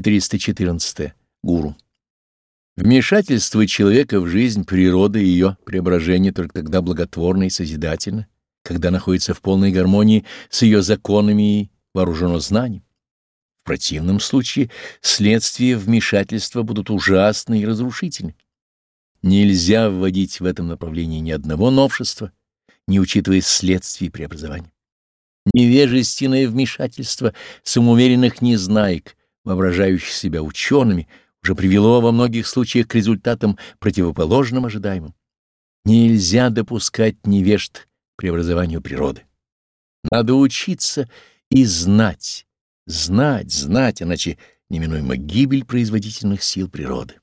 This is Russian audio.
414. Гуру. Вмешательство человека в жизнь природы и ее преображение только тогда благотворно и созидательно, когда находится в полной гармонии с ее законами и вооружено знанием. В противном случае следствия вмешательства будут ужасны и разрушительны. Нельзя вводить в этом направлении ни одного новшества, не учитывая следствий преобразования. Невежественное вмешательство самоуверенных незнаек, воображающих себя учеными, уже привело во многих случаях к результатам противоположным ожидаемым. Нельзя допускать невежд преобразованию природы. Надо учиться и знать, знать, знать, иначе неминуема гибель производительных сил природы.